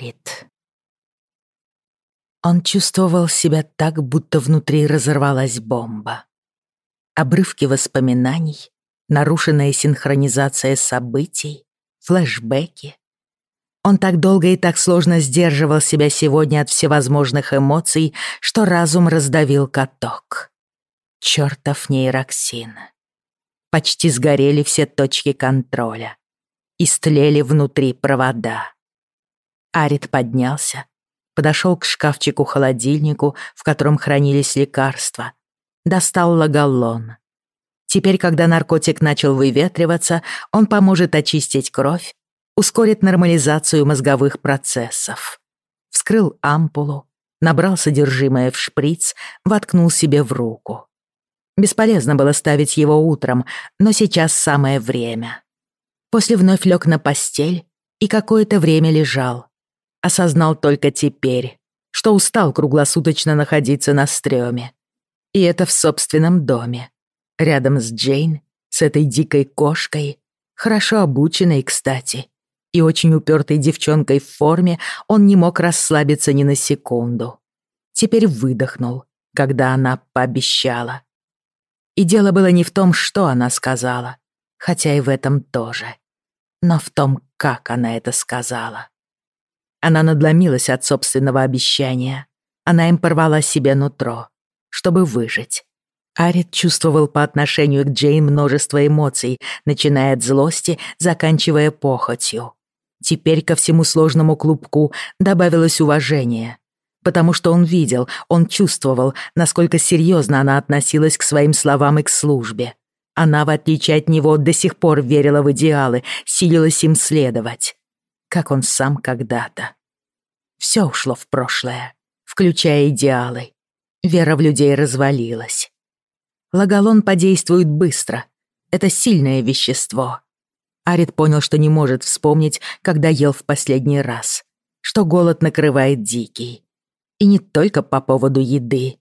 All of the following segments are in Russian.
Арит. Он чувствовал себя так, будто внутри разорвалась бомба. Обрывки воспоминаний, нарушенная синхронизация событий, флешбеки. Он так долго и так сложно сдерживал себя сегодня от всевозможных эмоций, что разум раздавил каток. Чёртов нейроксин. Почти сгорели все точки контроля. Истлели внутри провода. Арит поднялся, подошел к шкафчику-холодильнику, в котором хранились лекарства, достал лагаллон. Теперь, когда наркотик начал выветриваться, он поможет очистить кровь, ускорит нормализацию мозговых процессов. Вскрыл ампулу, набрал содержимое в шприц, воткнул себе в руку. Бесполезно было ставить его утром, но сейчас самое время. После вновь лег на постель и какое-то время лежал, осознал только теперь, что устал круглосуточно находиться на стреме. И это в собственном доме. Рядом с Джейн, с этой дикой кошкой, хорошо обученной, кстати, и очень упертой девчонкой в форме, он не мог расслабиться ни на секунду. Теперь выдохнул, когда она пообещала. И дело было не в том, что она сказала, хотя и в этом тоже, но в том, как она это сказала. Она надломилась от собственного обещания. Она им порвала себе нутро, чтобы выжить. Арит чувствовал по отношению к Джейн множество эмоций, начиная от злости, заканчивая похотью. Теперь ко всему сложному клубку добавилось уважение, потому что он видел, он чувствовал, насколько серьезно она относилась к своим словам и к службе. Она, в отличие от него, до сих пор верила в идеалы, силилась им следовать как он сам когда-то. Все ушло в прошлое, включая идеалы. Вера в людей развалилась. Лагалон подействует быстро. Это сильное вещество. Арит понял, что не может вспомнить, когда ел в последний раз. Что голод накрывает дикий. И не только по поводу еды.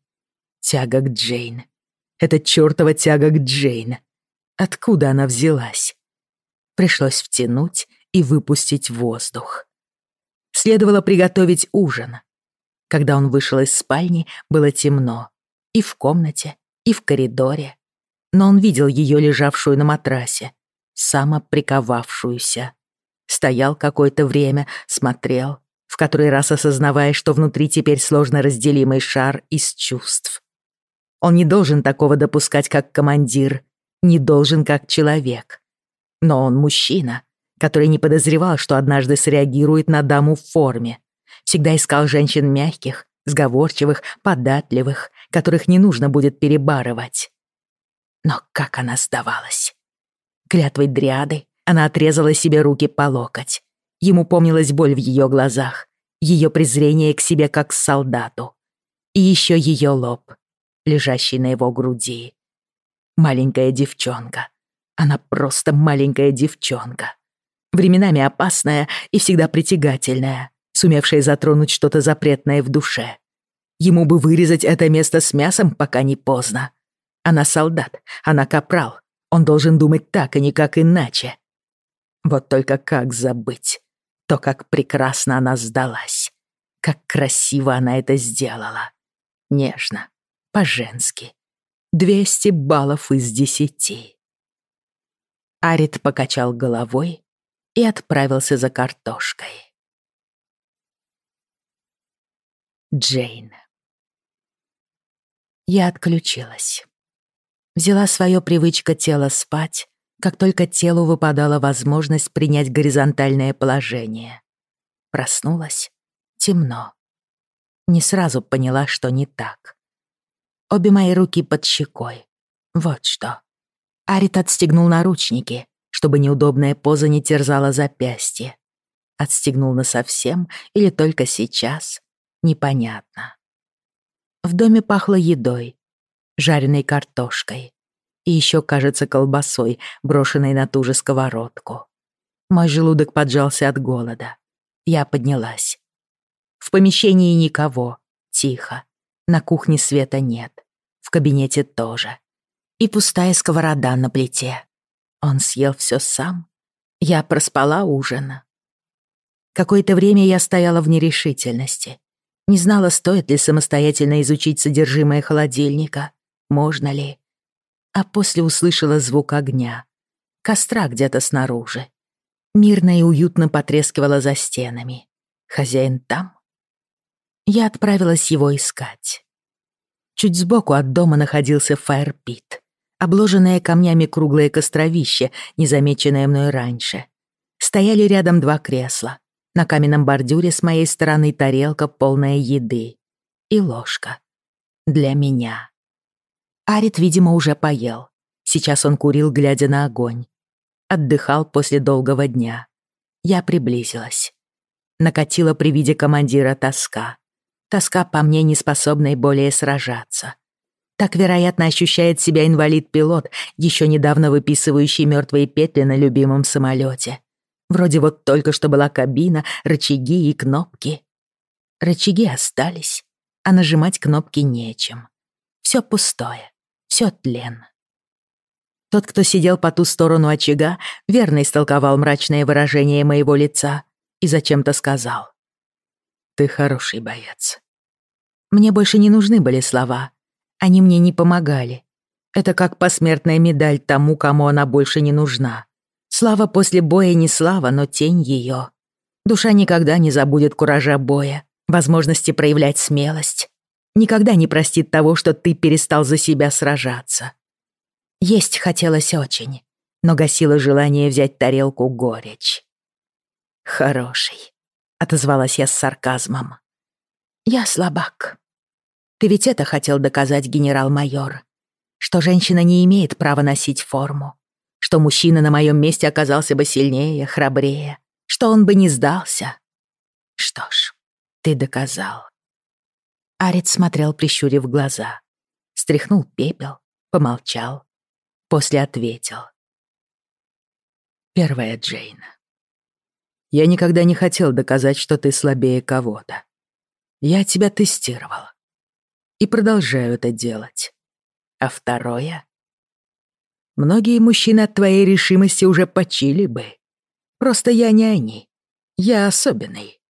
Тяга к Джейн. Это чёртова тяга к Джейн. Откуда она взялась? Пришлось втянуть и выпустить воздух. Следовало приготовить ужин. Когда он вышел из спальни, было темно. И в комнате, и в коридоре. Но он видел ее лежавшую на матрасе, самоприковавшуюся. Стоял какое-то время, смотрел, в который раз осознавая, что внутри теперь сложно разделимый шар из чувств. Он не должен такого допускать как командир, не должен как человек. Но он мужчина, который не подозревал, что однажды среагирует на даму в форме. Всегда искал женщин мягких, сговорчивых, податливых, которых не нужно будет перебарывать. Но как она сдавалась? Клятвой дриады она отрезала себе руки по локоть. Ему помнилась боль в ее глазах, ее презрение к себе как к солдату. И еще ее лоб, лежащий на его груди. Маленькая девчонка. Она просто маленькая девчонка временами опасная и всегда притягательная, сумевшая затронуть что-то запретное в душе. Ему бы вырезать это место с мясом, пока не поздно. Она солдат, она капрал. Он должен думать так, а никак иначе. Вот только как забыть то, как прекрасно она сдалась. Как красиво она это сделала. Нежно, по-женски. Двести баллов из десяти. Арит покачал головой и отправился за картошкой. Джейн. Я отключилась. Взяла свое привычка тела спать, как только телу выпадала возможность принять горизонтальное положение. Проснулась. Темно. Не сразу поняла, что не так. Обе мои руки под щекой. Вот что. Арит отстегнул наручники, чтобы неудобная поза не терзала запястье. Отстегнул насовсем или только сейчас, непонятно. В доме пахло едой, жареной картошкой и еще, кажется, колбасой, брошенной на ту же сковородку. Мой желудок поджался от голода. Я поднялась. В помещении никого, тихо. На кухне света нет. В кабинете тоже. И пустая сковорода на плите. Он съел все сам. Я проспала ужин. Какое-то время я стояла в нерешительности. Не знала, стоит ли самостоятельно изучить содержимое холодильника, можно ли. А после услышала звук огня. Костра где-то снаружи. Мирно и уютно потрескивала за стенами. Хозяин там? Я отправилась его искать. Чуть сбоку от дома находился фаерпит, обложенное камнями круглое костровище, незамеченное мной раньше. Стояли рядом два кресла. На каменном бордюре с моей стороны тарелка, полная еды. И ложка. Для меня. Арит, видимо, уже поел. Сейчас он курил, глядя на огонь. Отдыхал после долгого дня. Я приблизилась. Накатила при виде командира тоска. Тоска по мне, не способной более сражаться. Так, вероятно, ощущает себя инвалид-пилот, еще недавно выписывающий мертвые петли на любимом самолете. Вроде вот только что была кабина, рычаги и кнопки. Рычаги остались, а нажимать кнопки нечем. Все пустое, все тлен. Тот, кто сидел по ту сторону очага, верно истолковал мрачное выражение моего лица и зачем-то сказал. «Ты хороший боец». Мне больше не нужны были слова. Они мне не помогали. Это как посмертная медаль тому, кому она больше не нужна. Слава после боя не слава, но тень ее. Душа никогда не забудет куража боя, возможности проявлять смелость. Никогда не простит того, что ты перестал за себя сражаться. Есть хотелось очень, но гасило желание взять тарелку горечь. «Хороший», — отозвалась я с сарказмом. «Я слабак. Ты ведь это хотел доказать, генерал-майор, что женщина не имеет права носить форму, что мужчина на моем месте оказался бы сильнее, храбрее, что он бы не сдался. Что ж, ты доказал. Арит смотрел, прищурив глаза. Стряхнул пепел, помолчал. После ответил. Первая Джейн. Я никогда не хотел доказать, что ты слабее кого-то. Я тебя тестировал. И продолжаю это делать. А второе Многие мужчины от твоей решимости уже почили бы. Просто я не они. Я особенный.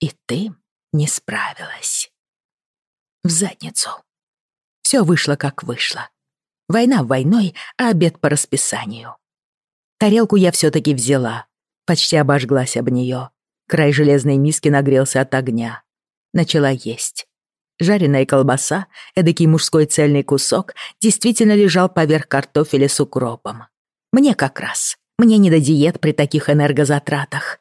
И ты не справилась. В задницу. Все вышло, как вышло. Война войной, а обед по расписанию. Тарелку я все-таки взяла. Почти обожглась об нее. Край железной миски нагрелся от огня. Начала есть. Жареная колбаса, эдакий мужской цельный кусок, действительно лежал поверх картофеля с укропом. Мне как раз. Мне не до диет при таких энергозатратах.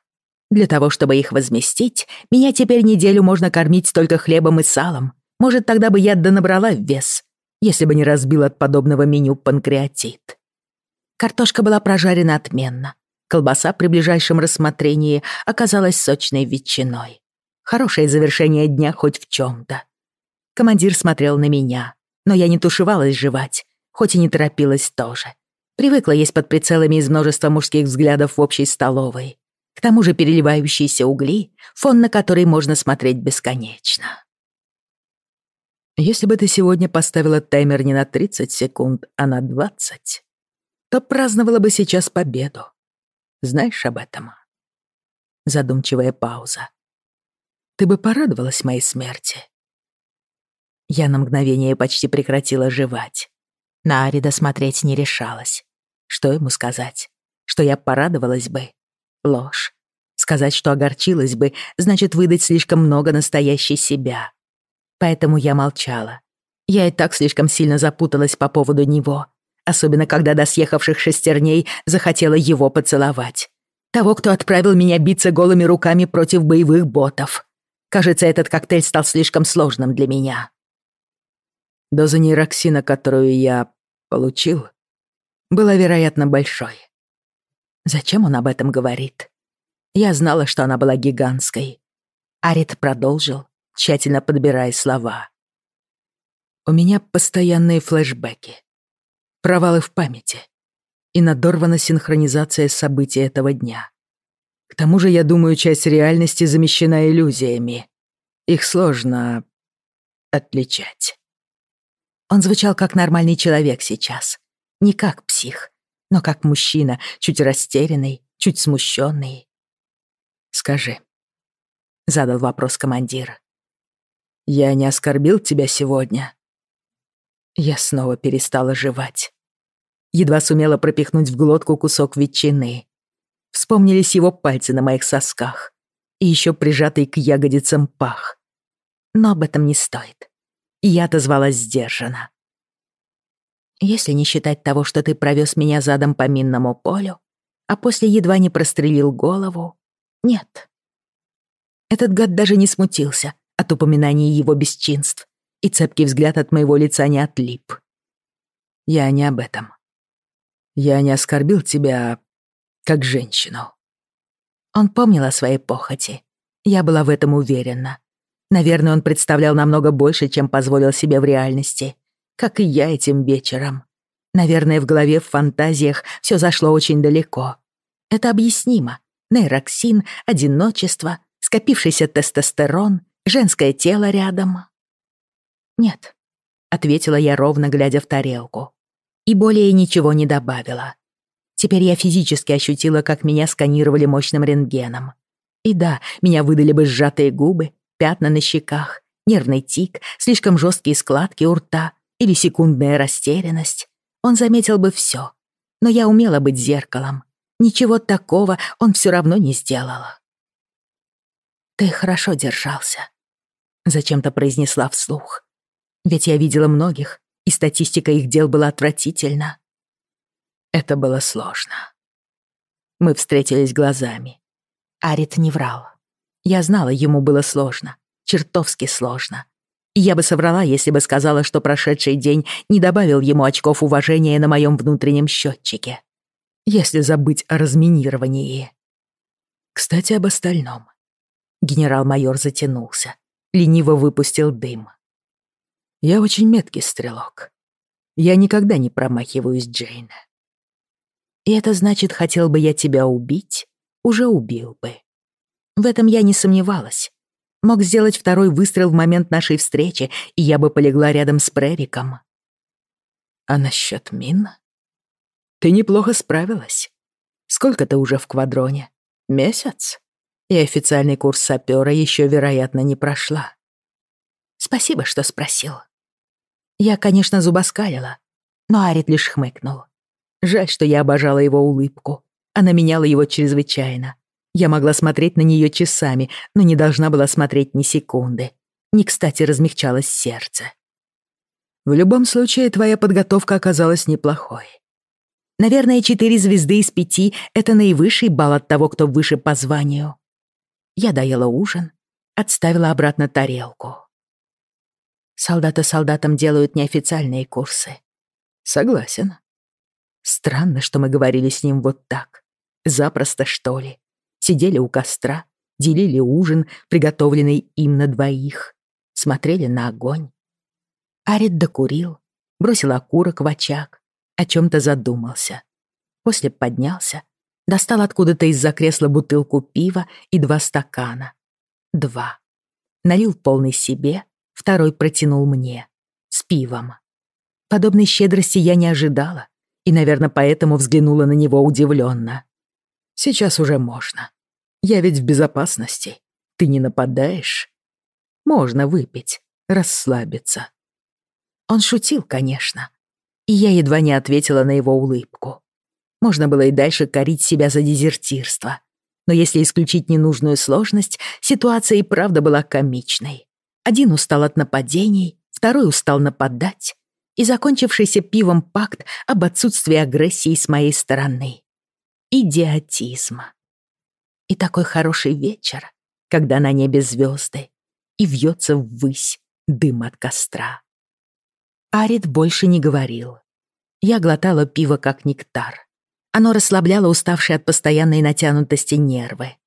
Для того, чтобы их возместить, меня теперь неделю можно кормить только хлебом и салом. Может, тогда бы я набрала в вес, если бы не разбил от подобного меню панкреатит. Картошка была прожарена отменно. Колбаса при ближайшем рассмотрении оказалась сочной ветчиной. Хорошее завершение дня хоть в чем-то. Командир смотрел на меня, но я не тушевалась жевать, хоть и не торопилась тоже. Привыкла есть под прицелами из множества мужских взглядов в общей столовой. К тому же переливающиеся угли, фон на который можно смотреть бесконечно. Если бы ты сегодня поставила таймер не на 30 секунд, а на 20, то праздновала бы сейчас победу. Знаешь об этом? Задумчивая пауза. Ты бы порадовалась моей смерти. Я на мгновение почти прекратила жевать. На Арида смотреть не решалась. Что ему сказать? Что я порадовалась бы? Ложь. Сказать, что огорчилась бы, значит выдать слишком много настоящей себя. Поэтому я молчала. Я и так слишком сильно запуталась по поводу него. Особенно, когда до съехавших шестерней захотела его поцеловать. Того, кто отправил меня биться голыми руками против боевых ботов. Кажется, этот коктейль стал слишком сложным для меня. Доза нейроксина, которую я получил, была, вероятно, большой. Зачем он об этом говорит? Я знала, что она была гигантской. Арит продолжил, тщательно подбирая слова. У меня постоянные флешбеки, провалы в памяти и надорвана синхронизация событий этого дня. К тому же, я думаю, часть реальности замещена иллюзиями. Их сложно отличать. Он звучал как нормальный человек сейчас. Не как псих, но как мужчина, чуть растерянный, чуть смущенный. «Скажи», — задал вопрос командир. «Я не оскорбил тебя сегодня?» Я снова перестала жевать. Едва сумела пропихнуть в глотку кусок ветчины. Вспомнились его пальцы на моих сосках и еще прижатый к ягодицам пах. Но об этом не стоит. Я отозвалась сдержанно. Если не считать того, что ты провез меня задом по минному полю, а после едва не прострелил голову, нет. Этот гад даже не смутился от упоминания его бесчинств, и цепкий взгляд от моего лица не отлип. Я не об этом. Я не оскорбил тебя как женщину. Он помнил о своей похоти. Я была в этом уверена. Наверное, он представлял намного больше, чем позволил себе в реальности. Как и я этим вечером. Наверное, в голове, в фантазиях все зашло очень далеко. Это объяснимо. Нейроксин, одиночество, скопившийся тестостерон, женское тело рядом. «Нет», — ответила я ровно, глядя в тарелку. И более ничего не добавила. Теперь я физически ощутила, как меня сканировали мощным рентгеном. И да, меня выдали бы сжатые губы, пятна на щеках, нервный тик, слишком жесткие складки у рта или секундная растерянность. Он заметил бы все. Но я умела быть зеркалом. Ничего такого он все равно не сделал. «Ты хорошо держался», — зачем-то произнесла вслух. Ведь я видела многих, и статистика их дел была отвратительна. Это было сложно. Мы встретились глазами. Арит не врал. Я знала, ему было сложно, чертовски сложно. И я бы соврала, если бы сказала, что прошедший день не добавил ему очков уважения на моем внутреннем счетчике. Если забыть о разминировании. Кстати, об остальном. Генерал-майор затянулся, лениво выпустил дым. Я очень меткий стрелок. Я никогда не промахиваюсь, Джейн. И это значит, хотел бы я тебя убить, уже убил бы. В этом я не сомневалась. Мог сделать второй выстрел в момент нашей встречи, и я бы полегла рядом с Прериком. А насчет мин? Ты неплохо справилась. Сколько ты уже в квадроне? Месяц? И официальный курс сапёра еще, вероятно, не прошла. Спасибо, что спросил. Я, конечно, зубоскалила, но Арит лишь хмыкнул. Жаль, что я обожала его улыбку. Она меняла его чрезвычайно. Я могла смотреть на нее часами, но не должна была смотреть ни секунды. Не кстати размягчалось сердце. В любом случае, твоя подготовка оказалась неплохой. Наверное, четыре звезды из пяти — это наивысший балл от того, кто выше по званию. Я доела ужин, отставила обратно тарелку. Солдаты солдатам делают неофициальные курсы. Согласен. Странно, что мы говорили с ним вот так. Запросто, что ли. Сидели у костра, делили ужин, приготовленный им на двоих. Смотрели на огонь. Арит докурил, бросил окурок в очаг, о чем-то задумался. После поднялся, достал откуда-то из-за кресла бутылку пива и два стакана. Два. Налил полный себе, второй протянул мне. С пивом. Подобной щедрости я не ожидала и, наверное, поэтому взглянула на него удивленно. «Сейчас уже можно. Я ведь в безопасности. Ты не нападаешь? Можно выпить, расслабиться». Он шутил, конечно, и я едва не ответила на его улыбку. Можно было и дальше корить себя за дезертирство. Но если исключить ненужную сложность, ситуация и правда была комичной. Один устал от нападений, второй устал нападать, и закончившийся пивом пакт об отсутствии агрессии с моей стороны. Идиотизм. И такой хороший вечер, когда на небе звезды, и вьется ввысь дым от костра. Арит больше не говорил. Я глотала пиво как нектар. Оно расслабляло уставшие от постоянной натянутости нервы.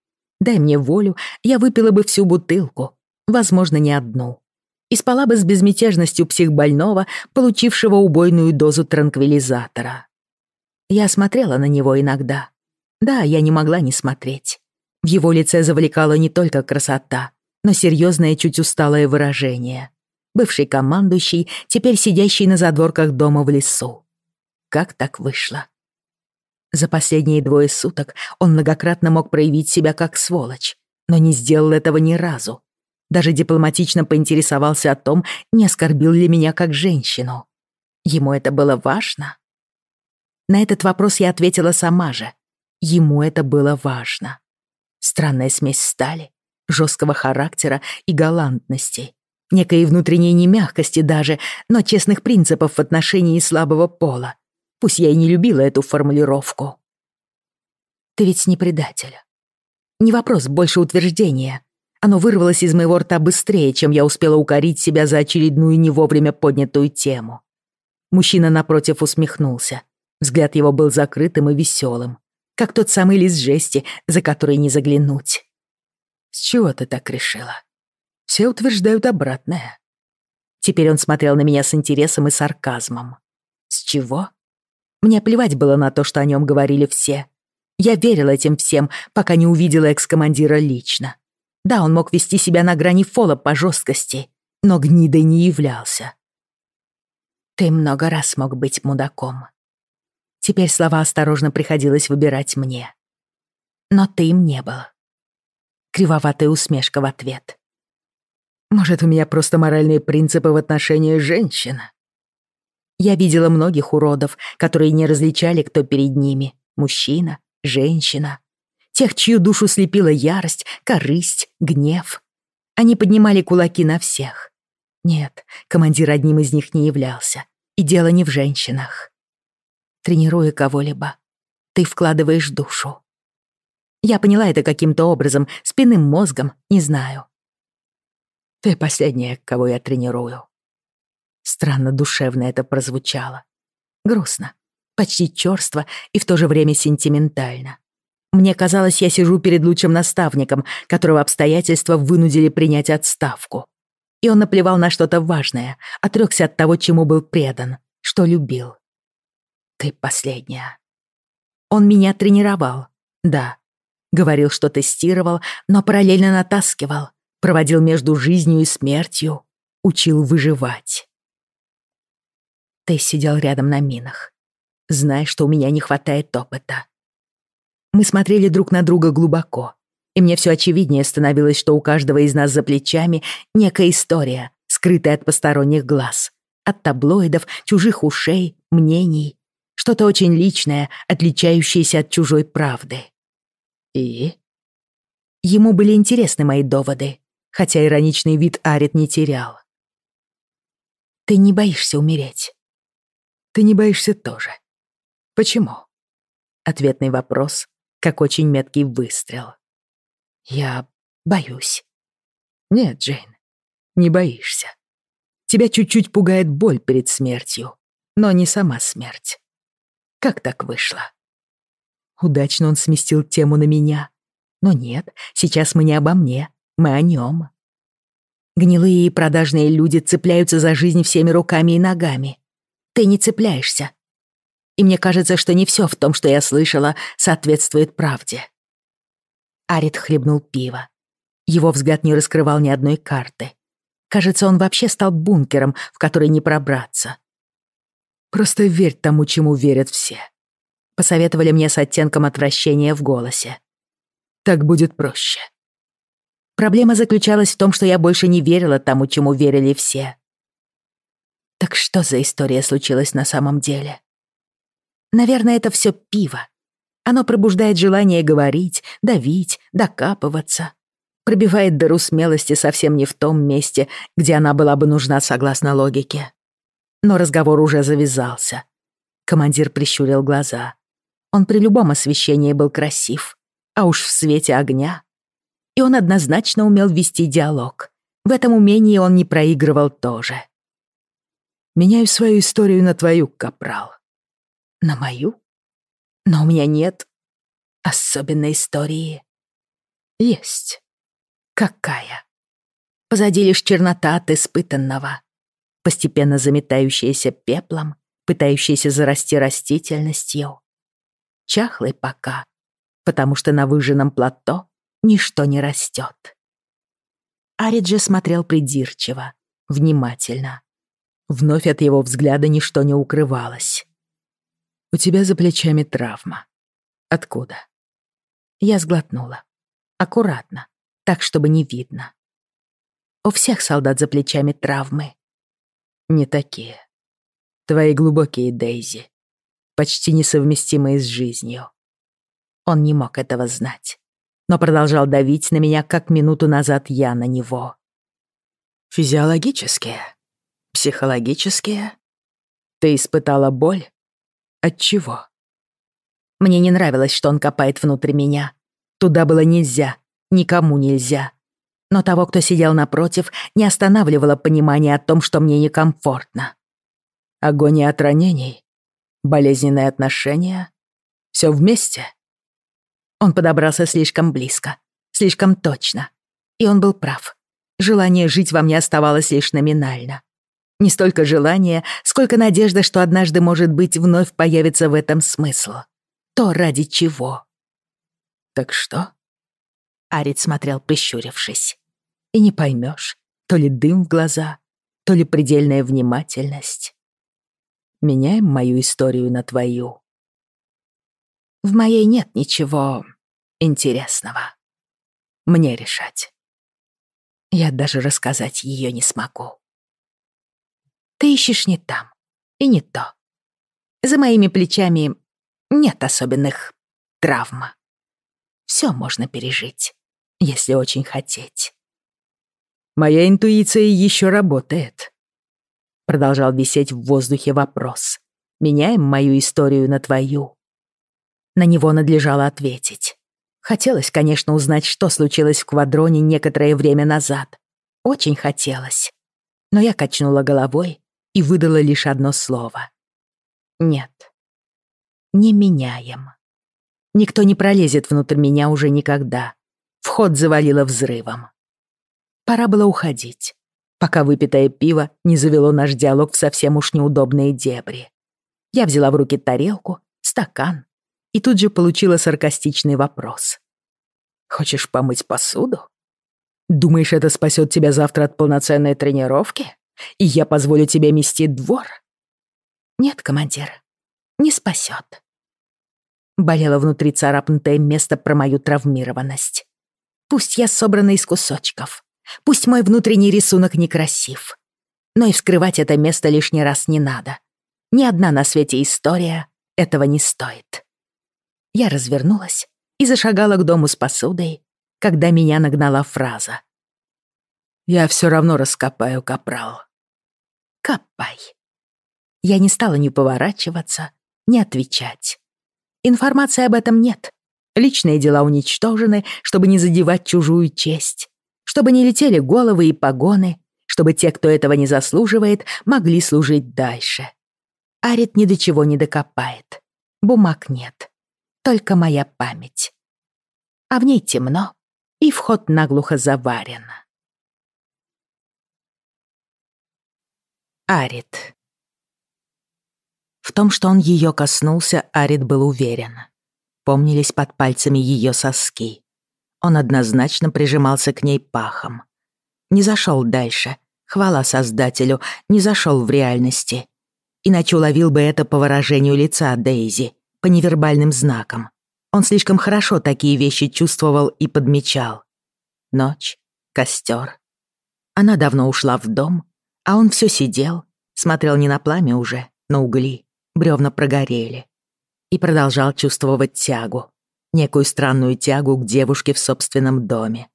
Дай мне волю, я выпила бы всю бутылку, возможно, не одну и спала бы с безмятежностью психбольного, получившего убойную дозу транквилизатора. Я смотрела на него иногда. Да, я не могла не смотреть. В его лице завлекала не только красота, но серьезное, чуть усталое выражение. Бывший командующий, теперь сидящий на задворках дома в лесу. Как так вышло? За последние двое суток он многократно мог проявить себя как сволочь, но не сделал этого ни разу. Даже дипломатично поинтересовался о том, не оскорбил ли меня как женщину. Ему это было важно? На этот вопрос я ответила сама же. Ему это было важно. Странная смесь стали, жесткого характера и галантности. Некой внутренней немягкости даже, но честных принципов в отношении слабого пола. Пусть я и не любила эту формулировку. Ты ведь не предатель. Не вопрос, больше утверждения. Оно вырвалось из моего рта быстрее, чем я успела укорить себя за очередную не вовремя поднятую тему. Мужчина напротив усмехнулся. Взгляд его был закрытым и веселым, как тот самый лист жести, за который не заглянуть. «С чего ты так решила? Все утверждают обратное». Теперь он смотрел на меня с интересом и сарказмом. «С чего?» Мне плевать было на то, что о нем говорили все. Я верила этим всем, пока не увидела экс-командира лично. Да, он мог вести себя на грани фола по жесткости, но гнидой не являлся. Ты много раз мог быть мудаком. Теперь слова осторожно приходилось выбирать мне. Но ты им не был. Кривоватая усмешка в ответ. Может, у меня просто моральные принципы в отношении женщин? Я видела многих уродов, которые не различали, кто перед ними — мужчина, женщина, тех, чью душу слепила ярость, корысть, гнев. Они поднимали кулаки на всех. Нет, командир одним из них не являлся. И дело не в женщинах. Тренируя кого-либо, ты вкладываешь душу. Я поняла это каким-то образом, спинным мозгом, не знаю. Ты последняя, кого я тренирую. Странно душевно это прозвучало. Грустно, почти чёрство и в то же время сентиментально. Мне казалось, я сижу перед лучшим наставником, которого обстоятельства вынудили принять отставку. И он наплевал на что-то важное, отрёкся от того, чему был предан, что любил. Ты последняя. Он меня тренировал, да. Говорил, что тестировал, но параллельно натаскивал, проводил между жизнью и смертью, учил выживать. Ты сидел рядом на минах. Знаешь, что у меня не хватает опыта. Мы смотрели друг на друга глубоко, и мне все очевиднее становилось, что у каждого из нас за плечами некая история, скрытая от посторонних глаз, от таблоидов, чужих ушей, мнений, что-то очень личное, отличающееся от чужой правды. И? Ему были интересны мои доводы, хотя ироничный вид Арит не терял. Ты не боишься умереть. Ты не боишься тоже. Почему? Ответный вопрос как очень меткий выстрел. Я боюсь. Нет, Джейн, не боишься. Тебя чуть-чуть пугает боль перед смертью, но не сама смерть. Как так вышло? Удачно он сместил тему на меня. Но нет, сейчас мы не обо мне, мы о нем. Гнилые и продажные люди цепляются за жизнь всеми руками и ногами. Ты не цепляешься, и мне кажется, что не все в том, что я слышала, соответствует правде. Арит хлебнул пиво. Его взгляд не раскрывал ни одной карты. Кажется, он вообще стал бункером, в который не пробраться. «Просто верь тому, чему верят все», — посоветовали мне с оттенком отвращения в голосе. «Так будет проще». Проблема заключалась в том, что я больше не верила тому, чему верили все. Так что за история случилась на самом деле? Наверное, это все пиво. Оно пробуждает желание говорить, давить, докапываться. Пробивает дыру смелости совсем не в том месте, где она была бы нужна согласно логике. Но разговор уже завязался. Командир прищурил глаза. Он при любом освещении был красив, а уж в свете огня. И он однозначно умел вести диалог. В этом умении он не проигрывал тоже. «Меняю свою историю на твою, капрал», на мою? Но у меня нет особенной истории. Есть. Какая? Позади лишь чернота от испытанного, постепенно заметающаяся пеплом, пытающаяся зарасти растительностью. Чахлый пока, потому что на выжженном плато ничто не растет. Ариджи смотрел придирчиво, внимательно. Вновь от его взгляда ничто не укрывалось. У тебя за плечами травма. Откуда? Я сглотнула. Аккуратно, так, чтобы не видно. У всех солдат за плечами травмы. Не такие. Твои глубокие, Дейзи, почти несовместимые с жизнью. Он не мог этого знать, но продолжал давить на меня, как минуту назад я на него. Физиологические? Психологические? Ты испытала боль? От чего? Мне не нравилось, что он копает внутрь меня. Туда было нельзя, никому нельзя. Но того, кто сидел напротив, не останавливало понимание о том, что мне некомфортно. Агония от ранений, болезненные отношения, все вместе. Он подобрался слишком близко, слишком точно. И он был прав. Желание жить во мне оставалось лишь номинально. Не столько желание, сколько надежда, что однажды, может быть, вновь появится в этом смысл. То, ради чего. «Так что?» Арит смотрел, прищурившись. И не поймешь, то ли дым в глаза, то ли предельная внимательность. Меняем мою историю на твою. В моей нет ничего интересного. Мне решать. Я даже рассказать ее не смогу. Ты ищешь не там и не то. За моими плечами нет особенных травм. Все можно пережить, если очень хотеть. Моя интуиция еще работает. Продолжал висеть в воздухе вопрос. Меняем мою историю на твою. На него надлежало ответить. Хотелось, конечно, узнать, что случилось в квадроне некоторое время назад. Очень хотелось. Но я качнула головой и выдала лишь одно слово. Нет. Не меняем. Никто не пролезет внутрь меня уже никогда. Вход завалило взрывом. Пора было уходить, пока выпитое пиво не завело наш диалог в совсем уж неудобные дебри. Я взяла в руки тарелку, стакан и тут же получила саркастичный вопрос. «Хочешь помыть посуду? Думаешь, это спасет тебя завтра от полноценной тренировки?» и я позволю тебе мести двор? Нет, командир, не спасет. Болело внутри царапнутое место про мою травмированность. Пусть я собрана из кусочков, пусть мой внутренний рисунок некрасив, но и вскрывать это место лишний раз не надо. Ни одна на свете история этого не стоит. Я развернулась и зашагала к дому с посудой, когда меня нагнала фраза. «Я все равно раскопаю, капрал. Копай. Я не стала ни поворачиваться, ни отвечать. Информации об этом нет. Личные дела уничтожены, чтобы не задевать чужую честь, чтобы не летели головы и погоны, чтобы те, кто этого не заслуживает, могли служить дальше. Арит ни до чего не докопает. Бумаг нет. Только моя память. А в ней темно, и вход наглухо заварен. Арит. В том, что он ее коснулся, Арит был уверен. Помнились под пальцами ее соски. Он однозначно прижимался к ней пахом. Не зашел дальше. Хвала Создателю, не зашел в реальности. Иначе уловил бы это по выражению лица Дейзи, по невербальным знакам. Он слишком хорошо такие вещи чувствовал и подмечал. Ночь, костер. Она давно ушла в дом, а он все сидел, смотрел не на пламя уже, на угли, бревна прогорели. И продолжал чувствовать тягу, некую странную тягу к девушке в собственном доме.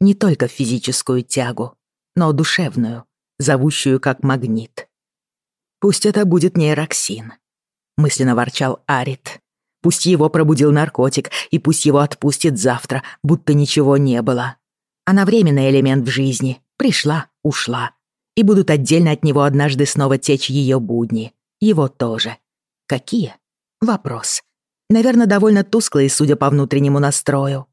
Не только физическую тягу, но душевную, зовущую как магнит. «Пусть это будет нейроксин», — мысленно ворчал Арит. «Пусть его пробудил наркотик, и пусть его отпустит завтра, будто ничего не было. Она временный элемент в жизни, пришла, ушла, и будут отдельно от него однажды снова течь ее будни. Его тоже. Какие? Вопрос. Наверное, довольно тусклые, судя по внутреннему настрою.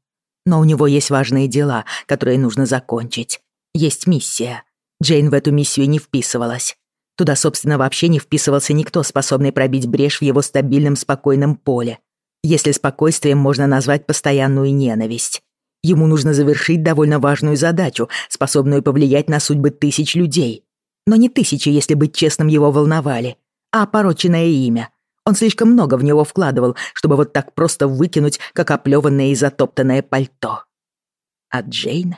Но у него есть важные дела, которые нужно закончить. Есть миссия. Джейн в эту миссию не вписывалась. Туда, собственно, вообще не вписывался никто, способный пробить брешь в его стабильном спокойном поле. Если спокойствием можно назвать постоянную ненависть. Ему нужно завершить довольно важную задачу, способную повлиять на судьбы тысяч людей. Но не тысячи, если быть честным, его волновали, а опороченное имя. Он слишком много в него вкладывал, чтобы вот так просто выкинуть, как оплеванное и затоптанное пальто. А Джейн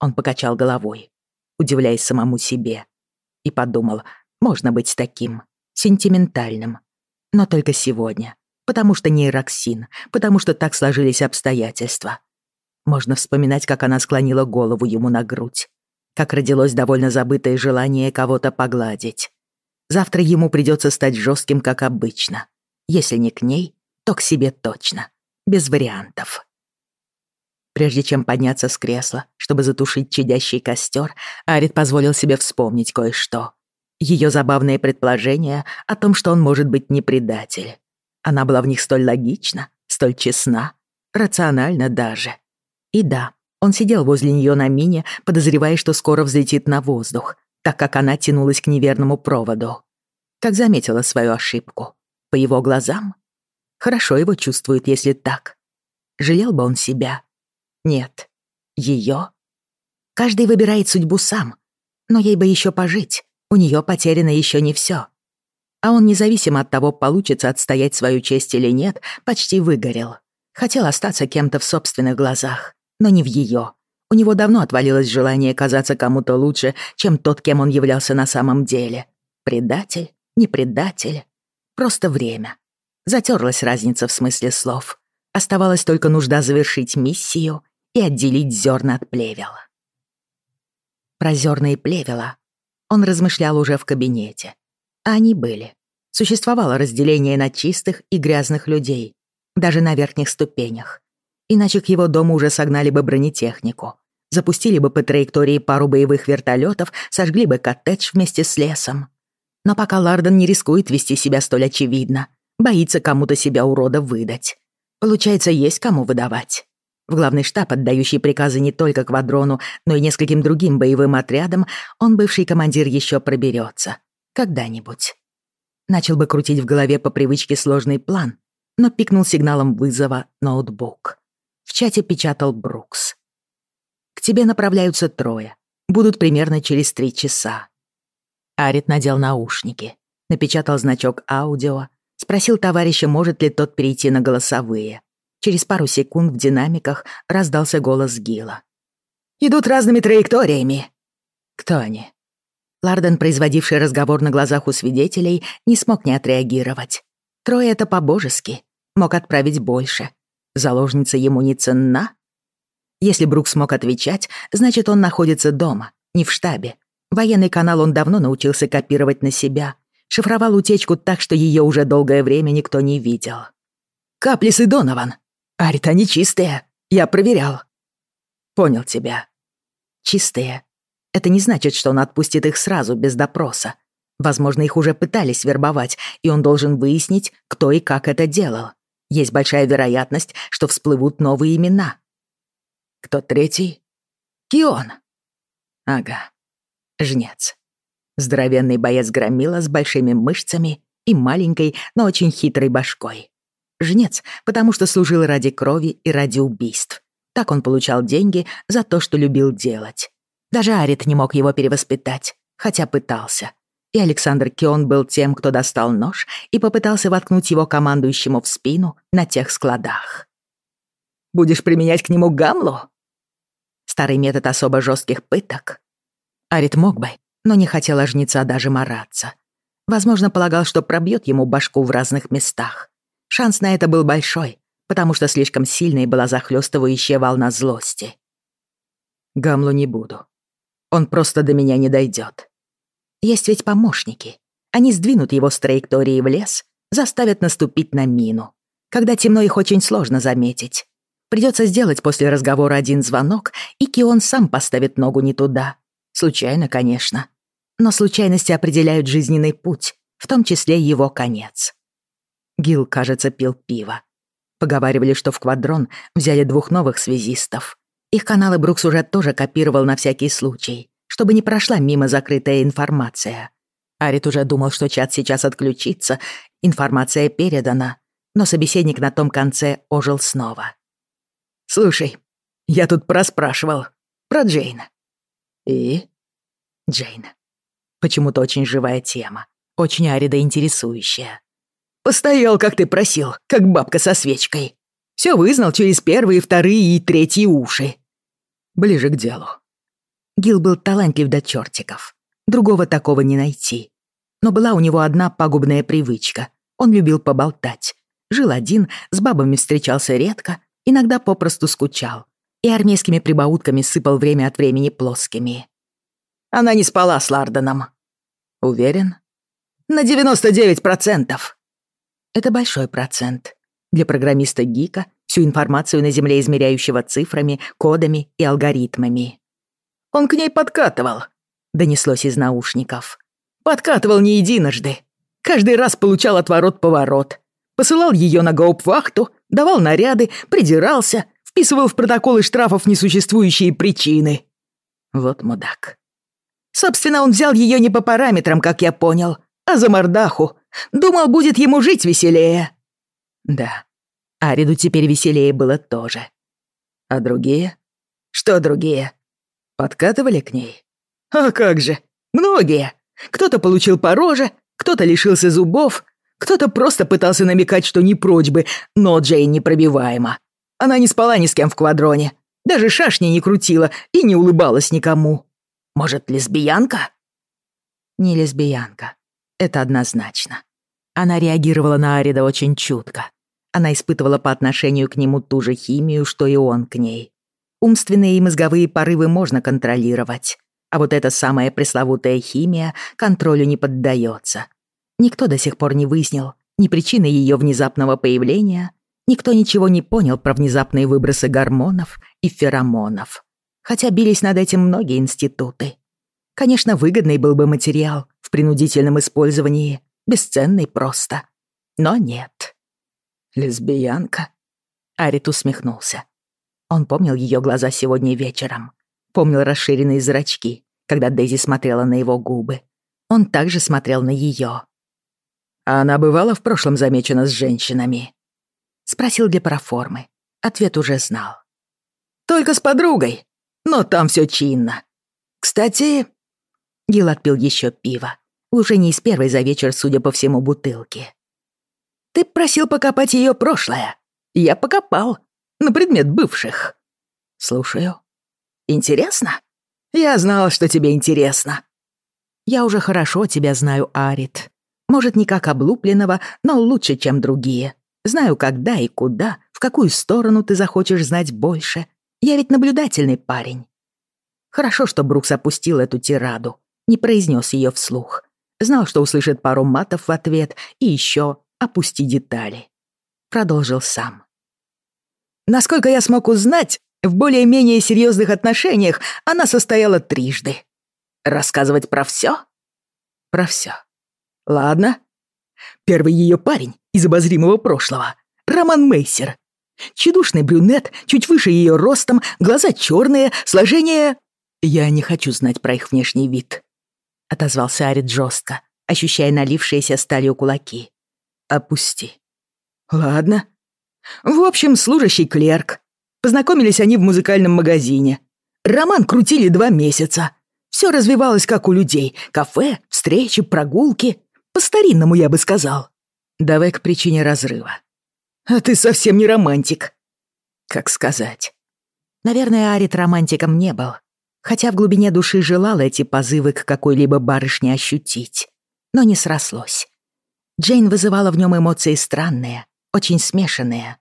Он покачал головой, удивляясь самому себе, и подумал, можно быть таким, сентиментальным. Но только сегодня, потому что нейроксин, потому что так сложились обстоятельства. Можно вспоминать, как она склонила голову ему на грудь, как родилось довольно забытое желание кого-то погладить. Завтра ему придется стать жестким, как обычно. Если не к ней, то к себе точно. Без вариантов. Прежде чем подняться с кресла, чтобы затушить чадящий костер, Арит позволил себе вспомнить кое-что. Ее забавные предположения о том, что он может быть не предатель. Она была в них столь логична, столь честна, рациональна даже. И да, он сидел возле нее на мине, подозревая, что скоро взлетит на воздух, так как она тянулась к неверному проводу. Как заметила свою ошибку. По его глазам? Хорошо его чувствует, если так. Жалел бы он себя, нет. Ее? Каждый выбирает судьбу сам. Но ей бы еще пожить. У нее потеряно еще не все. А он, независимо от того, получится отстоять свою честь или нет, почти выгорел. Хотел остаться кем-то в собственных глазах, но не в ее. У него давно отвалилось желание казаться кому-то лучше, чем тот, кем он являлся на самом деле. Предатель? Не предатель? Просто время. Затерлась разница в смысле слов. Оставалась только нужда завершить миссию и отделить зерна от плевела. Про зерна и плевела он размышлял уже в кабинете. А они были. Существовало разделение на чистых и грязных людей, даже на верхних ступенях. Иначе к его дому уже согнали бы бронетехнику, запустили бы по траектории пару боевых вертолетов, сожгли бы коттедж вместе с лесом. Но пока Ларден не рискует вести себя столь очевидно, боится кому-то себя урода выдать. Получается, есть кому выдавать. В главный штаб, отдающий приказы не только квадрону, но и нескольким другим боевым отрядам, он, бывший командир, еще проберется. Когда-нибудь. Начал бы крутить в голове по привычке сложный план, но пикнул сигналом вызова ноутбук. В чате печатал Брукс. «К тебе направляются трое. Будут примерно через три часа». Арит надел наушники, напечатал значок аудио, спросил товарища, может ли тот перейти на голосовые. Через пару секунд в динамиках раздался голос Гила. «Идут разными траекториями». «Кто они?» Ларден, производивший разговор на глазах у свидетелей, не смог не отреагировать. Трое — это по-божески. Мог отправить больше. Заложница ему не ценна? Если Брук смог отвечать, значит, он находится дома, не в штабе. Военный канал он давно научился копировать на себя. Шифровал утечку так, что ее уже долгое время никто не видел. «Каплис и Донован!» Арит, они чистые. Я проверял. Понял тебя. Чистые. Это не значит, что он отпустит их сразу, без допроса. Возможно, их уже пытались вербовать, и он должен выяснить, кто и как это делал. Есть большая вероятность, что всплывут новые имена. Кто третий? Кион. Ага. Жнец. Здоровенный боец громила с большими мышцами и маленькой, но очень хитрой башкой. Жнец, потому что служил ради крови и ради убийств. Так он получал деньги за то, что любил делать. Даже Арит не мог его перевоспитать, хотя пытался. И Александр Кион был тем, кто достал нож и попытался воткнуть его командующему в спину на тех складах. «Будешь применять к нему гамлу?» Старый метод особо жестких пыток. Арит мог бы, но не хотел жнеца даже мараться. Возможно, полагал, что пробьет ему башку в разных местах. Шанс на это был большой, потому что слишком сильной была захлёстывающая волна злости. Гамлу не буду. Он просто до меня не дойдет. Есть ведь помощники. Они сдвинут его с траектории в лес, заставят наступить на мину. Когда темно, их очень сложно заметить. Придется сделать после разговора один звонок, и Кион сам поставит ногу не туда. Случайно, конечно. Но случайности определяют жизненный путь, в том числе его конец. Гил, кажется, пил пиво. Поговаривали, что в «Квадрон» взяли двух новых связистов. Их каналы Брукс уже тоже копировал на всякий случай, чтобы не прошла мимо закрытая информация. Арит уже думал, что чат сейчас отключится, информация передана, но собеседник на том конце ожил снова. «Слушай, я тут проспрашивал. Про Джейн». «И?» Джейн. Почему-то очень живая тема, очень Арида интересующая. Постоял, как ты просил, как бабка со свечкой. Все вызнал через первые, вторые и третьи уши. Ближе к делу. Гил был талантлив до чертиков. Другого такого не найти. Но была у него одна пагубная привычка. Он любил поболтать. Жил один, с бабами встречался редко, иногда попросту скучал. И армейскими прибаутками сыпал время от времени плоскими. Она не спала с Ларденом. Уверен? На 99%. Это большой процент. Для программиста Гика всю информацию на Земле, измеряющего цифрами, кодами и алгоритмами. «Он к ней подкатывал», — донеслось из наушников. «Подкатывал не единожды. Каждый раз получал отворот-поворот. Посылал ее на гауптвахту, давал наряды, придирался, вписывал в протоколы штрафов несуществующие причины. Вот мудак. Собственно, он взял ее не по параметрам, как я понял, а за мордаху. Думал, будет ему жить веселее. Да, Ариду теперь веселее было тоже. А другие? Что другие? Подкатывали к ней? А как же, многие. Кто-то получил по роже, кто-то лишился зубов, кто-то просто пытался намекать, что не прочь бы, но Джейн непробиваема. Она не спала ни с кем в квадроне, даже шашни не крутила и не улыбалась никому. Может, лесбиянка? Не лесбиянка. Это однозначно. Она реагировала на Арида очень чутко. Она испытывала по отношению к нему ту же химию, что и он к ней. Умственные и мозговые порывы можно контролировать, а вот эта самая пресловутая химия контролю не поддается. Никто до сих пор не выяснил ни причины ее внезапного появления, никто ничего не понял про внезапные выбросы гормонов и феромонов хотя бились над этим многие институты. Конечно, выгодный был бы материал в принудительном использовании, бесценный просто. Но нет. Лесбиянка? Арит усмехнулся. Он помнил ее глаза сегодня вечером. Помнил расширенные зрачки, когда Дейзи смотрела на его губы. Он также смотрел на ее. «А она бывала в прошлом замечена с женщинами?» Спросил для проформы. Ответ уже знал. «Только с подругой но там все чинно. Кстати...» Гил отпил еще пиво. Уже не из первой за вечер, судя по всему, бутылки. «Ты просил покопать ее прошлое. Я покопал. На предмет бывших». «Слушаю». «Интересно? Я знал, что тебе интересно». «Я уже хорошо тебя знаю, Арит. Может, не как облупленного, но лучше, чем другие. Знаю, когда и куда, в какую сторону ты захочешь знать больше, я ведь наблюдательный парень. Хорошо, что Брукс опустил эту тираду, не произнес ее вслух. Знал, что услышит пару матов в ответ и еще опусти детали. Продолжил сам. Насколько я смог узнать, в более-менее серьезных отношениях она состояла трижды. Рассказывать про все? Про все. Ладно. Первый ее парень из обозримого прошлого. Роман Мейсер, Чудушный брюнет, чуть выше ее ростом, глаза черные, сложение... Я не хочу знать про их внешний вид. Отозвался Арит жестко, ощущая налившиеся сталью кулаки. Опусти. Ладно. В общем, служащий клерк. Познакомились они в музыкальном магазине. Роман крутили два месяца. Все развивалось как у людей. Кафе, встречи, прогулки. По-старинному, я бы сказал. Давай к причине разрыва. А ты совсем не романтик. Как сказать? Наверное, Арит романтиком не был, хотя в глубине души желал эти позывы к какой-либо барышне ощутить. Но не срослось. Джейн вызывала в нем эмоции странные, очень смешанные.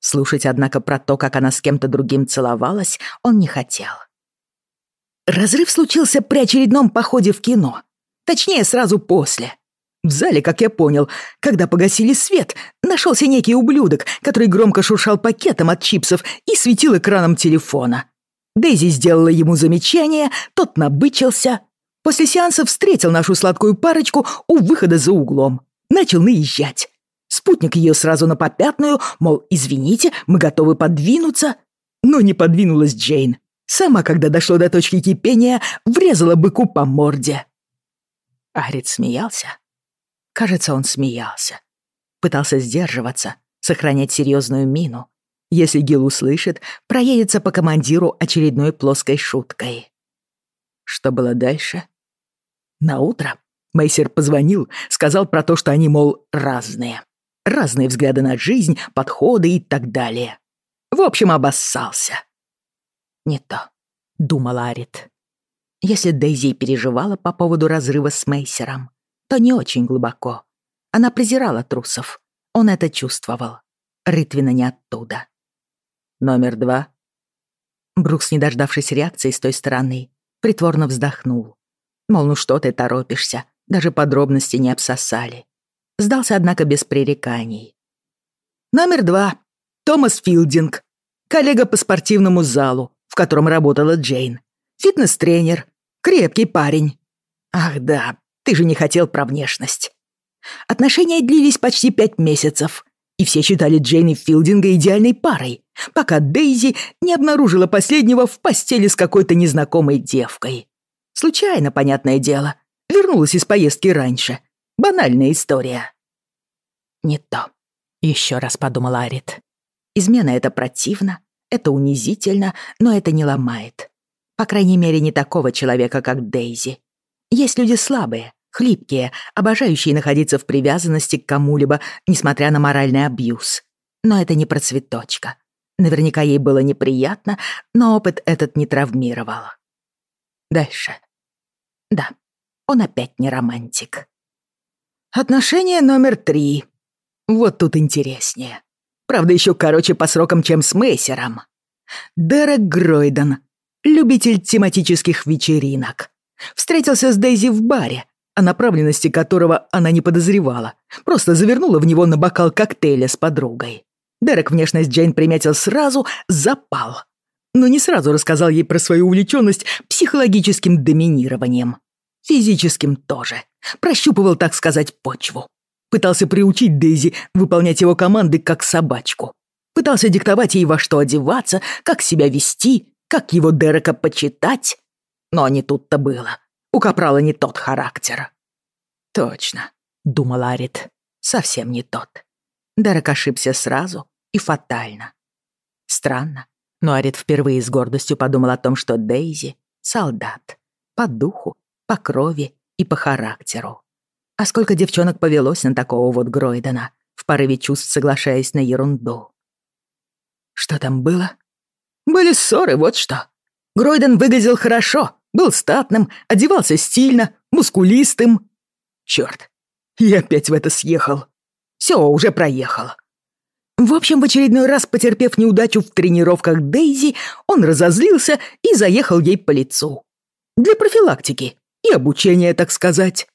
Слушать, однако, про то, как она с кем-то другим целовалась, он не хотел. Разрыв случился при очередном походе в кино. Точнее, сразу после. В зале, как я понял, когда погасили свет, нашелся некий ублюдок, который громко шуршал пакетом от чипсов и светил экраном телефона. Дейзи сделала ему замечание, тот набычился. После сеанса встретил нашу сладкую парочку у выхода за углом. Начал наезжать. Спутник ее сразу на попятную, мол, извините, мы готовы подвинуться. Но не подвинулась Джейн. Сама, когда дошло до точки кипения, врезала быку по морде. Арит смеялся. Кажется, он смеялся. Пытался сдерживаться, сохранять серьезную мину. Если Гил услышит, проедется по командиру очередной плоской шуткой. Что было дальше? На утро Мейсер позвонил, сказал про то, что они, мол, разные. Разные взгляды на жизнь, подходы и так далее. В общем, обоссался. Не то, думал Арит. Если Дейзи переживала по поводу разрыва с Мейсером, то не очень глубоко. Она презирала трусов. Он это чувствовал. Рытвина не оттуда. Номер два. Брукс, не дождавшись реакции с той стороны, притворно вздохнул. Мол, ну что ты торопишься, даже подробности не обсосали. Сдался, однако, без пререканий. Номер два. Томас Филдинг. Коллега по спортивному залу, в котором работала Джейн. Фитнес-тренер. Крепкий парень. Ах да, ты же не хотел про внешность. Отношения длились почти пять месяцев, и все считали Джейн и Филдинга идеальной парой, пока Дейзи не обнаружила последнего в постели с какой-то незнакомой девкой. Случайно, понятное дело. Вернулась из поездки раньше. Банальная история. Не то. Еще раз подумала Арит. Измена — это противно, это унизительно, но это не ломает. По крайней мере, не такого человека, как Дейзи. Есть люди слабые, хлипкие, обожающие находиться в привязанности к кому-либо, несмотря на моральный абьюз. Но это не про цветочка. Наверняка ей было неприятно, но опыт этот не травмировал. Дальше. Да, он опять не романтик. Отношение номер три. Вот тут интереснее. Правда, еще короче по срокам, чем с Мейсером. Дерек Гройден, любитель тематических вечеринок. Встретился с Дейзи в баре, о направленности которого она не подозревала. Просто завернула в него на бокал коктейля с подругой. Дерек внешность Джейн приметил сразу, запал. Но не сразу рассказал ей про свою увлеченность психологическим доминированием. Физическим тоже. Прощупывал, так сказать, почву. Пытался приучить Дейзи выполнять его команды как собачку. Пытался диктовать ей во что одеваться, как себя вести, как его Дерека почитать. Но не тут-то было. У Капрала не тот характер. Точно, думал Арит, совсем не тот. Дерек ошибся сразу и фатально. Странно, но Арит впервые с гордостью подумал о том, что Дейзи — солдат. По духу, по крови и по характеру. А сколько девчонок повелось на такого вот Гройдена, в порыве чувств соглашаясь на ерунду. Что там было? Были ссоры, вот что. Гройден выглядел хорошо, был статным, одевался стильно, мускулистым. Чёрт, я опять в это съехал. Всё, уже проехал. В общем, в очередной раз, потерпев неудачу в тренировках Дейзи, он разозлился и заехал ей по лицу. Для профилактики и обучения, так сказать.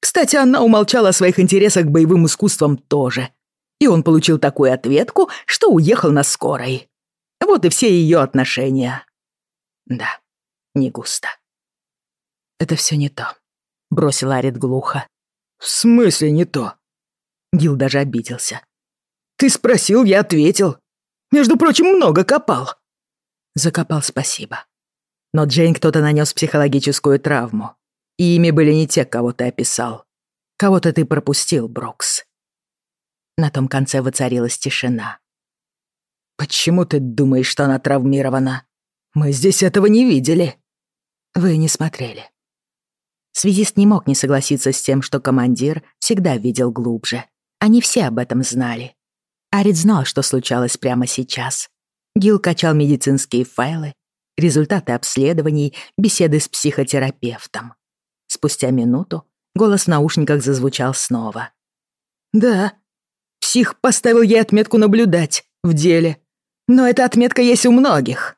Кстати, она умолчала о своих интересах к боевым искусствам тоже. И он получил такую ответку, что уехал на скорой. Вот и все ее отношения. Да, не густо. Это все не то, бросил Арит глухо. В смысле не то? Гил даже обиделся. Ты спросил, я ответил. Между прочим, много копал. Закопал, спасибо. Но Джейн кто-то нанес психологическую травму. И ими были не те, кого ты описал. Кого-то ты пропустил, Брокс. На том конце воцарилась тишина. «Почему ты думаешь, что она травмирована? Мы здесь этого не видели». «Вы не смотрели». Связист не мог не согласиться с тем, что командир всегда видел глубже. Они все об этом знали. Арит знал, что случалось прямо сейчас. Гил качал медицинские файлы, результаты обследований, беседы с психотерапевтом. Спустя минуту голос в наушниках зазвучал снова. «Да, псих поставил ей отметку «наблюдать» в деле. Но эта отметка есть у многих».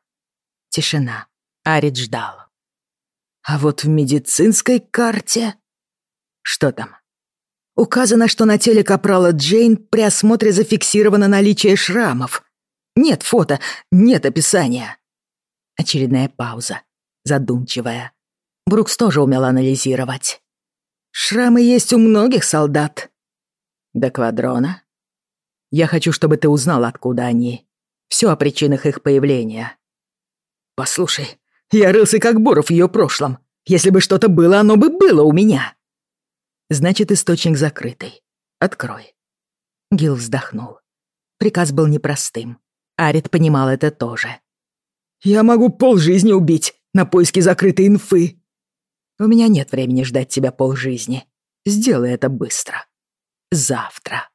Тишина. Арит ждал. А вот в медицинской карте... Что там? Указано, что на теле капрала Джейн при осмотре зафиксировано наличие шрамов. Нет фото, нет описания. Очередная пауза. Задумчивая. Брукс тоже умел анализировать. Шрамы есть у многих солдат. До квадрона. Я хочу, чтобы ты узнал, откуда они. Все о причинах их появления. Послушай, я рылся как Боров в ее прошлом. Если бы что-то было, оно бы было у меня. Значит, источник закрытый. Открой. Гил вздохнул. Приказ был непростым. Арит понимал это тоже. «Я могу полжизни убить на поиски закрытой инфы», у меня нет времени ждать тебя полжизни. Сделай это быстро. Завтра.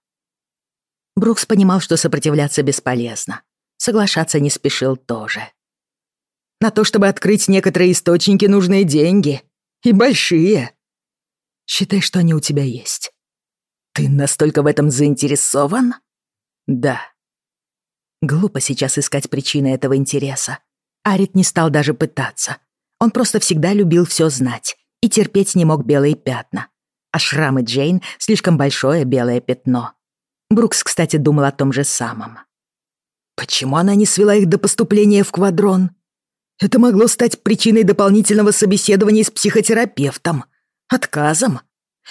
Брукс понимал, что сопротивляться бесполезно. Соглашаться не спешил тоже. На то, чтобы открыть некоторые источники, нужны деньги. И большие. Считай, что они у тебя есть. Ты настолько в этом заинтересован? Да. Глупо сейчас искать причины этого интереса. Арит не стал даже пытаться. Он просто всегда любил все знать и терпеть не мог белые пятна. А шрамы Джейн — слишком большое белое пятно. Брукс, кстати, думал о том же самом. Почему она не свела их до поступления в квадрон? Это могло стать причиной дополнительного собеседования с психотерапевтом. Отказом.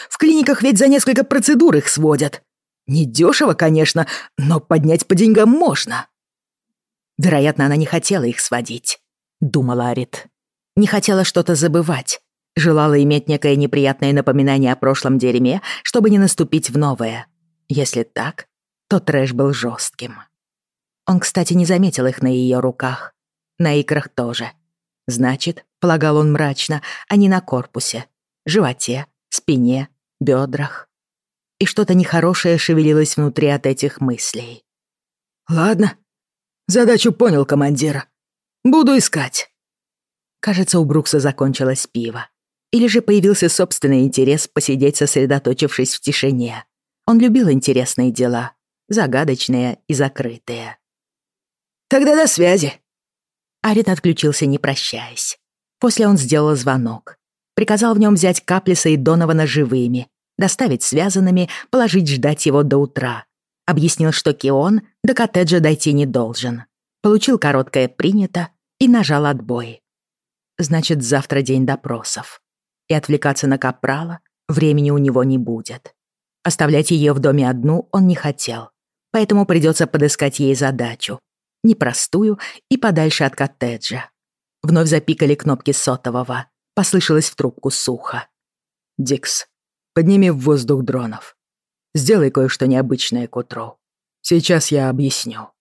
В клиниках ведь за несколько процедур их сводят. Недешево, конечно, но поднять по деньгам можно. Вероятно, она не хотела их сводить, думала Арит. Не хотела что-то забывать. Желала иметь некое неприятное напоминание о прошлом дерьме, чтобы не наступить в новое. Если так, то трэш был жестким. Он, кстати, не заметил их на ее руках. На икрах тоже. Значит, полагал он мрачно, они на корпусе, животе, спине, бедрах. И что-то нехорошее шевелилось внутри от этих мыслей. «Ладно, задачу понял, командир. Буду искать». Кажется, у Брукса закончилось пиво. Или же появился собственный интерес посидеть, сосредоточившись в тишине. Он любил интересные дела, загадочные и закрытые. Тогда до связи». Арит отключился, не прощаясь. После он сделал звонок. Приказал в нем взять Каплиса и Донована живыми, доставить связанными, положить ждать его до утра. Объяснил, что Кион до коттеджа дойти не должен. Получил короткое «принято» и нажал отбой. Значит, завтра день допросов. И отвлекаться на Капрала времени у него не будет. Оставлять ее в доме одну он не хотел, поэтому придется подыскать ей задачу, непростую и подальше от коттеджа. Вновь запикали кнопки сотового. Послышалось в трубку сухо. «Дикс, подними в воздух дронов. Сделай кое-что необычное к утру. Сейчас я объясню».